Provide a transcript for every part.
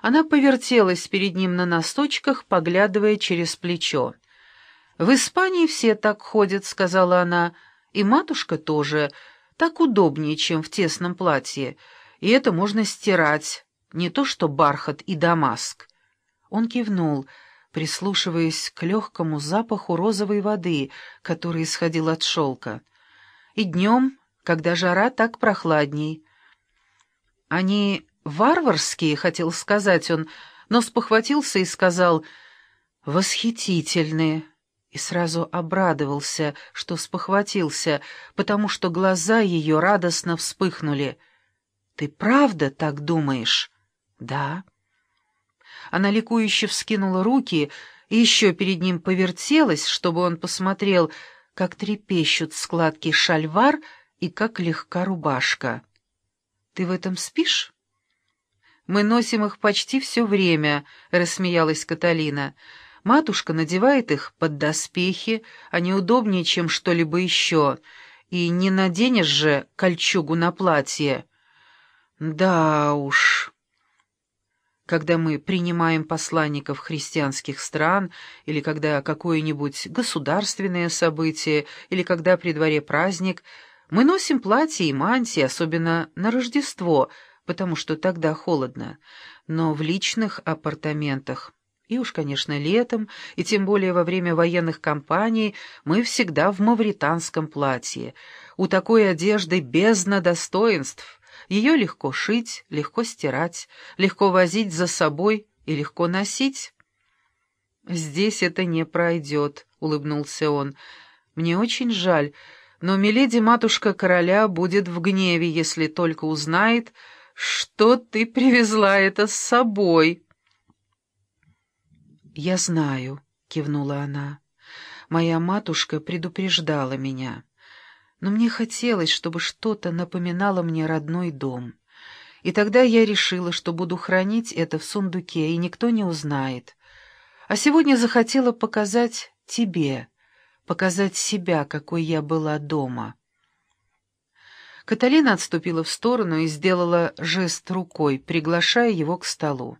Она повертелась перед ним на носочках, поглядывая через плечо. «В Испании все так ходят», — сказала она, — «и матушка тоже. Так удобнее, чем в тесном платье. И это можно стирать, не то что бархат и дамаск». Он кивнул, прислушиваясь к легкому запаху розовой воды, который исходил от шелка. «И днем, когда жара, так прохладней». Они варварские, хотел сказать он, но спохватился и сказал «восхитительные». И сразу обрадовался, что спохватился, потому что глаза ее радостно вспыхнули. «Ты правда так думаешь?» «Да». Она ликующе вскинула руки и еще перед ним повертелась, чтобы он посмотрел, как трепещут складки шальвар и как легка рубашка. «Ты в этом спишь?» «Мы носим их почти все время», — рассмеялась Каталина. «Матушка надевает их под доспехи, они удобнее, чем что-либо еще. И не наденешь же кольчугу на платье». «Да уж...» когда мы принимаем посланников христианских стран, или когда какое-нибудь государственное событие, или когда при дворе праздник, мы носим платья и мантии, особенно на Рождество — потому что тогда холодно, но в личных апартаментах, и уж, конечно, летом, и тем более во время военных кампаний, мы всегда в мавританском платье. У такой одежды бездна достоинств. Ее легко шить, легко стирать, легко возить за собой и легко носить. «Здесь это не пройдет», — улыбнулся он. «Мне очень жаль, но миледи-матушка короля будет в гневе, если только узнает, что ты привезла это с собой?» «Я знаю», — кивнула она. «Моя матушка предупреждала меня. Но мне хотелось, чтобы что-то напоминало мне родной дом. И тогда я решила, что буду хранить это в сундуке, и никто не узнает. А сегодня захотела показать тебе, показать себя, какой я была дома». Каталина отступила в сторону и сделала жест рукой, приглашая его к столу.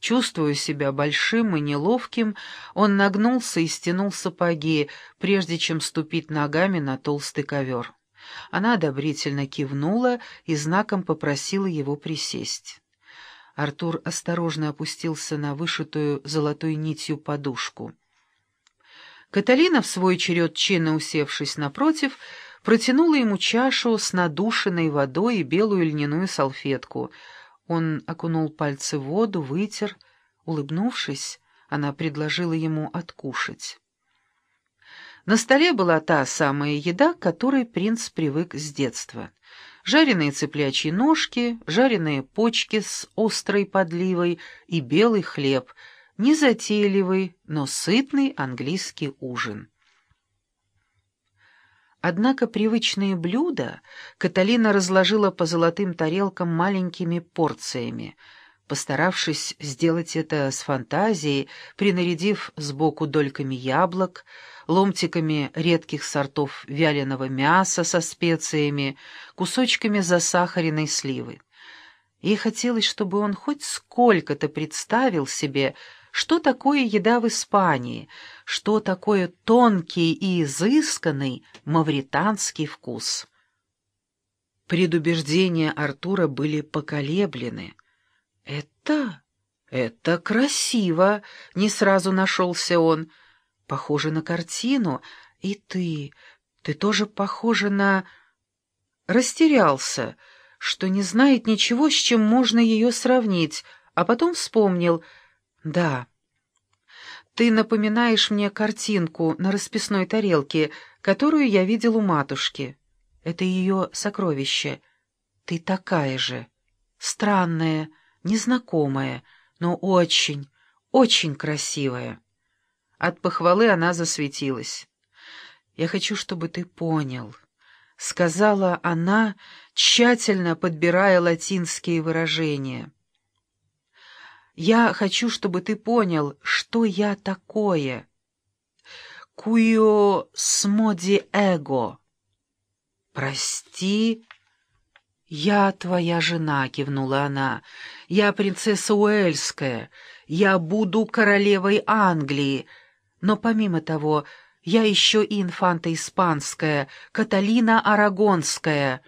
Чувствуя себя большим и неловким, он нагнулся и стянул сапоги, прежде чем ступить ногами на толстый ковер. Она одобрительно кивнула и знаком попросила его присесть. Артур осторожно опустился на вышитую золотой нитью подушку. Каталина, в свой черед чинно усевшись напротив, протянула ему чашу с надушенной водой и белую льняную салфетку. Он окунул пальцы в воду, вытер. Улыбнувшись, она предложила ему откушать. На столе была та самая еда, к которой принц привык с детства. Жареные цыплячьи ножки, жареные почки с острой подливой и белый хлеб, незатейливый, но сытный английский ужин. Однако привычные блюда Каталина разложила по золотым тарелкам маленькими порциями, постаравшись сделать это с фантазией, принарядив сбоку дольками яблок, ломтиками редких сортов вяленого мяса со специями, кусочками засахаренной сливы. Ей хотелось, чтобы он хоть сколько-то представил себе, что такое еда в Испании, что такое тонкий и изысканный мавританский вкус. Предубеждения Артура были поколеблены. «Это... это красиво!» — не сразу нашелся он. «Похоже на картину. И ты... ты тоже похожа на...» Растерялся, что не знает ничего, с чем можно ее сравнить, а потом вспомнил — «Да. Ты напоминаешь мне картинку на расписной тарелке, которую я видел у матушки. Это ее сокровище. Ты такая же. Странная, незнакомая, но очень, очень красивая». От похвалы она засветилась. «Я хочу, чтобы ты понял», — сказала она, тщательно подбирая латинские выражения. Я хочу, чтобы ты понял, что я такое. Куио смоди эго. Прости, «Я твоя жена», — кивнула она. «Я принцесса Уэльская. Я буду королевой Англии. Но помимо того, я еще и инфанта испанская, Каталина Арагонская».